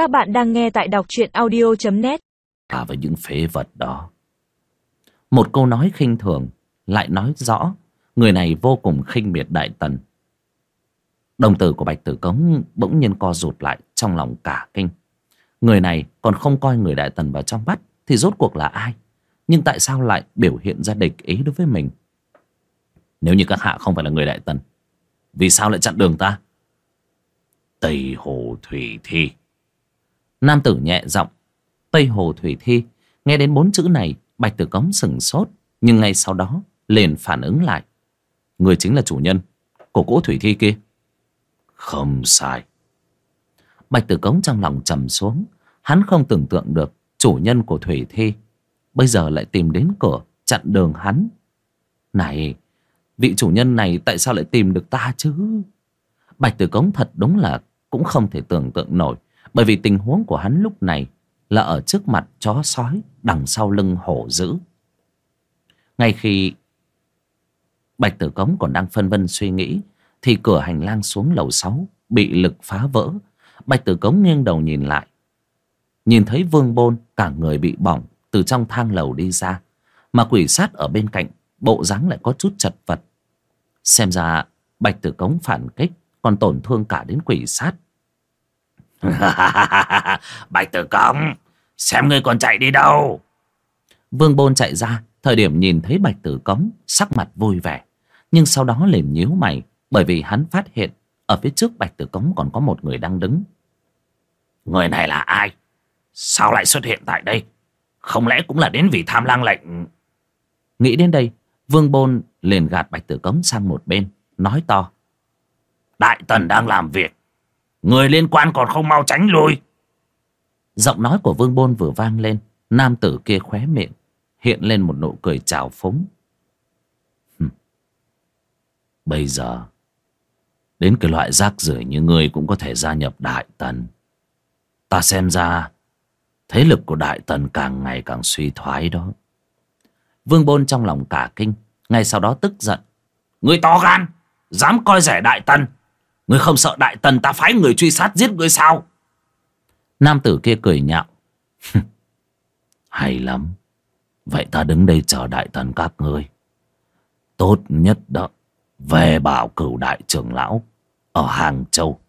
Các bạn đang nghe tại đọc truyện audio.net à với những phế vật đó. Một câu nói khinh thường lại nói rõ người này vô cùng khinh miệt Đại Tần. Đồng tử của Bạch Tử Cống bỗng nhiên co rụt lại trong lòng cả kinh. Người này còn không coi người Đại Tần vào trong bắt thì rốt cuộc là ai? Nhưng tại sao lại biểu hiện ra địch ý đối với mình? Nếu như các hạ không phải là người Đại Tần, vì sao lại chặn đường ta? Tây Hồ Thủy Thi Nam tử nhẹ giọng, Tây Hồ Thủy Thi. Nghe đến bốn chữ này, Bạch Tử Cống sừng sốt, Nhưng ngay sau đó liền phản ứng lại. Người chính là chủ nhân Của cỗ Thủy Thi kia. Không sai. Bạch Tử Cống trong lòng trầm xuống, Hắn không tưởng tượng được Chủ nhân của Thủy Thi Bây giờ lại tìm đến cửa Chặn đường hắn. Này, Vị chủ nhân này tại sao lại tìm được ta chứ? Bạch Tử Cống thật đúng là Cũng không thể tưởng tượng nổi. Bởi vì tình huống của hắn lúc này Là ở trước mặt chó sói Đằng sau lưng hổ dữ. Ngay khi Bạch Tử Cống còn đang phân vân suy nghĩ, Thì cửa hành lang xuống lầu 6 Bị lực phá vỡ. Bạch Tử Cống nghiêng đầu nhìn lại, Nhìn thấy Vương Bôn Cả người bị bỏng Từ trong thang lầu đi ra, Mà quỷ sát ở bên cạnh Bộ dáng lại có chút chật vật. Xem ra Bạch Tử Cống phản kích Còn tổn thương cả đến quỷ sát. Bạch Tử Cống Xem ngươi còn chạy đi đâu. Vương Bôn chạy ra Thời điểm nhìn thấy Bạch Tử Cống Sắc mặt vui vẻ. Nhưng sau đó liền nhíu mày Bởi vì hắn phát hiện Ở phía trước Bạch Tử Cống còn có một người đang đứng. Người này là ai? Sao lại xuất hiện tại đây? Không lẽ cũng là đến vì tham lang lệnh? Nghĩ đến đây Vương Bôn liền gạt Bạch Tử Cống sang một bên Nói to. Đại Tần đang làm việc Người liên quan còn không mau tránh lui. Giọng nói của Vương Bôn vừa vang lên, Nam tử kia khóe miệng, Hiện lên một nụ cười trào phúng. Bây giờ, Đến cái loại rác rưởi như ngươi cũng có thể gia nhập Đại Tần. Ta xem ra, Thế lực của Đại Tần càng ngày càng suy thoái đó. Vương Bôn trong lòng cả kinh, Ngay sau đó tức giận. Ngươi to gan, Dám coi rẻ Đại Tần. Ngươi không sợ Đại Tần ta phái người truy sát giết ngươi sao? Nam tử kia cười nhạo. Hay lắm. Vậy ta đứng đây chờ Đại Tần các ngươi. Tốt nhất đó, Về bảo cửu đại trưởng lão Ở Hàng Châu.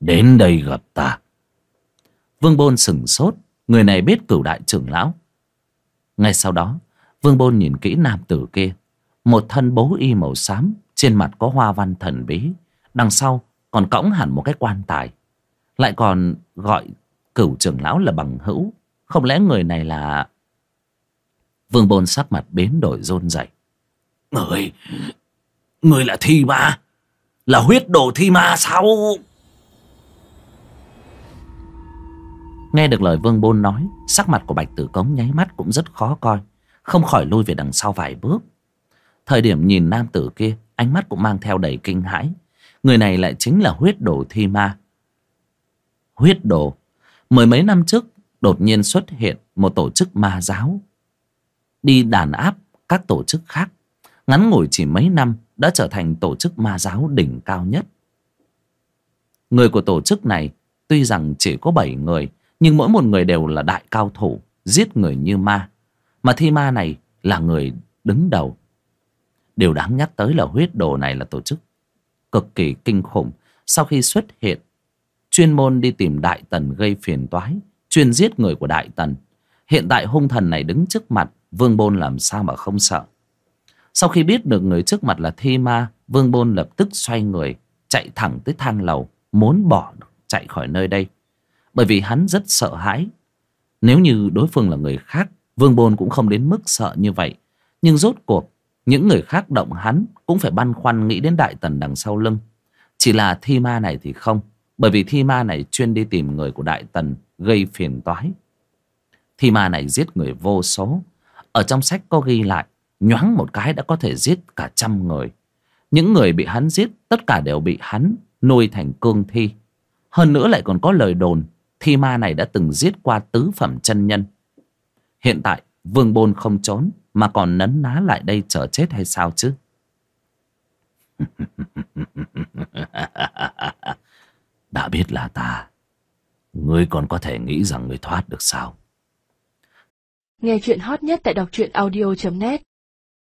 Đến đây gặp ta. Vương Bôn sừng sốt. Người này biết cửu đại trưởng lão. Ngay sau đó, Vương Bôn nhìn kỹ nam tử kia. Một thân bố y màu xám, Trên mặt có hoa văn thần bí. Đằng sau còn cõng hẳn một cái quan tài. Lại còn gọi cửu trưởng lão là bằng hữu. Không lẽ người này là Vương Bôn sắc mặt biến đổi rôn rẩy. Người Người là thi ma Là huyết đồ thi ma sao? Nghe được lời Vương Bôn nói Sắc mặt của Bạch Tử Cống nháy mắt cũng rất khó coi Không khỏi lui về đằng sau vài bước. Thời điểm nhìn nam tử kia Ánh mắt cũng mang theo đầy kinh hãi Người này lại chính là huyết đồ thi ma. Huyết đồ Mười mấy năm trước, Đột nhiên xuất hiện một tổ chức ma giáo. Đi đàn áp các tổ chức khác. Ngắn ngủi chỉ mấy năm Đã trở thành tổ chức ma giáo đỉnh cao nhất. Người của tổ chức này, Tuy rằng chỉ có bảy người, Nhưng mỗi một người đều là đại cao thủ, Giết người như ma. Mà thi ma này là người đứng đầu. Điều đáng nhắc tới là huyết đồ này là tổ chức cực kỳ kinh khủng. Sau khi xuất hiện, chuyên môn đi tìm đại tần gây phiền toái chuyên giết người của đại tần. Hiện tại hung thần này đứng trước mặt vương bôn làm sao mà không sợ? Sau khi biết được người trước mặt là thi ma, vương bôn lập tức xoay người, chạy thẳng tới thang lầu, muốn bỏ chạy khỏi nơi đây. Bởi vì hắn rất sợ hãi. Nếu như đối phương là người khác, vương bôn cũng không đến mức sợ như vậy. Nhưng rốt cuộc những người khác động hắn cũng phải băn khoăn nghĩ đến đại tần đằng sau lưng. Chỉ là thi ma này thì không. Bởi vì thi ma này chuyên đi tìm người của đại tần gây phiền toái. Thi ma này giết người vô số. Ở trong sách có ghi lại, nhoáng một cái đã có thể giết cả trăm người. Những người bị hắn giết, tất cả đều bị hắn nuôi thành cương thi. Hơn nữa lại còn có lời đồn, thi ma này đã từng giết qua tứ phẩm chân nhân. Hiện tại, Vương Bôn không trốn mà còn nấn ná lại đây chờ chết hay sao chứ? Đã biết là ta. Ngươi còn có thể nghĩ rằng ngươi thoát được sao? Nghe chuyện hot nhất tại đọc truyện audio.net